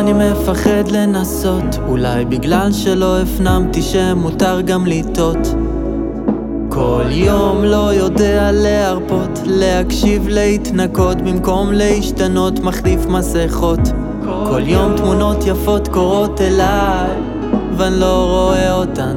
אני מפחד לנסות, אולי בגלל שלא הפנמתי שמותר גם לטעות. כל יום לא יודע להרפות, להקשיב להתנקות במקום להשתנות מחליף מסכות. כל יום תמונות יפות קורות אליי, ואני לא רואה אותן,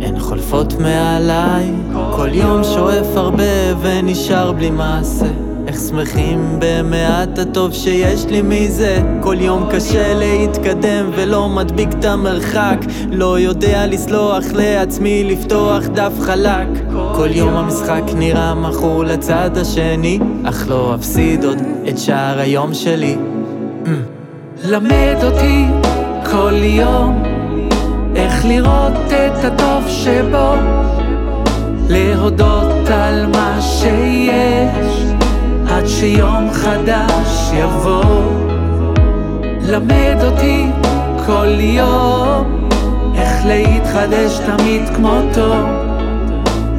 הן חולפות מעליי. כל יום שואף הרבה ונשאר בלי מעשה. איך שמחים במעט הטוב שיש לי מזה. כל יום קשה להתקדם ולא מדביק את המרחק. לא יודע לסלוח לעצמי לפתוח דף חלק. כל יום המשחק נראה מכור לצד השני. אך לא אפסיד עוד את שער היום שלי. Mm. למד אותי כל יום איך לראות את הטוב שבו. להודות על מה שיש עד שיום חדש יבוא. למד אותי כל יום איך להתחדש תמיד כמותו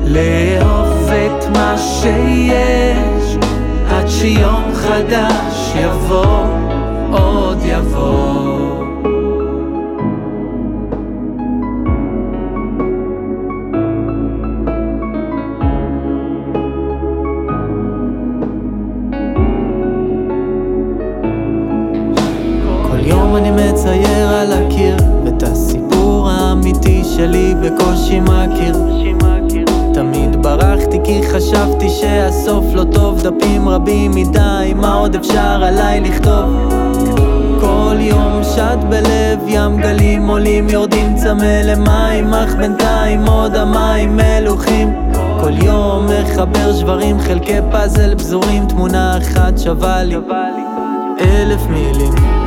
לאהוב את מה שיש עד שיום חדש יבוא. עוד יבוא בקושי מכיר. תמיד ברחתי כי חשבתי שהסוף לא טוב. דפים רבים מדי, מה עוד אפשר עליי לכתוב? כל יום שט בלב ים גלים עולים יורדים צמא למים אך בינתיים עוד המים מלוכים. כל יום מחבר שברים חלקי פאזל פזורים תמונה אחת שווה לי. אלף מילים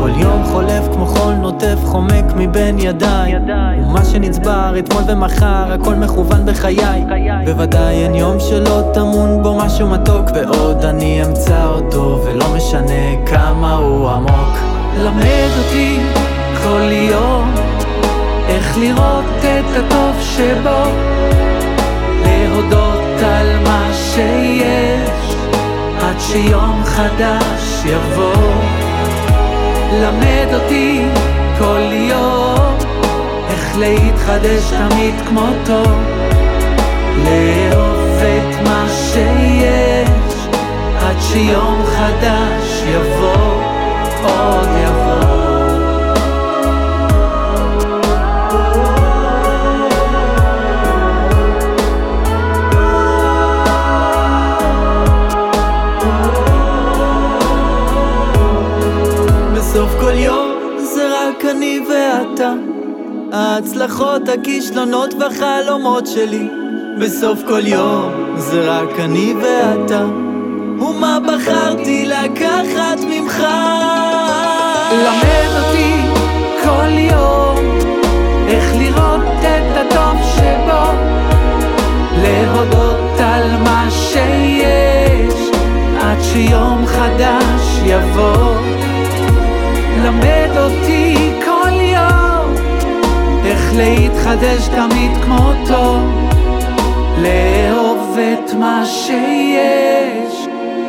כל יום חולף כמו חול נוטף חומק מבין ידיי. ומה שנצבר אתמול ומחר הכל מכוון בחיי. בוודאי אין יום שלא טמון בו משהו מתוק ועוד אני אמצא אותו ולא משנה כמה הוא עמוק. למד אותי כל יום איך לראות את הטוב שבו. להודות על מה שיש עד שיום חדש יבוא למד אותי כל יום איך להתחדש תמיד כמותו לאהוב את מה שיש עד שיום ואתה ההצלחות, הכישלונות והחלומות שלי. בסוף כל יום זה רק אני ואתה. ומה בחרתי לקחת ממך? למד אותי כל יום איך לראות את הטוב שבו. להודות על מה שיש עד שיום חדש יבוא. למד אותי איך להתחדש תמיד כמותו לאהוב את מה שיש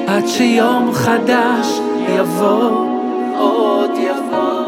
עד שיום חדש יבוא עוד יבוא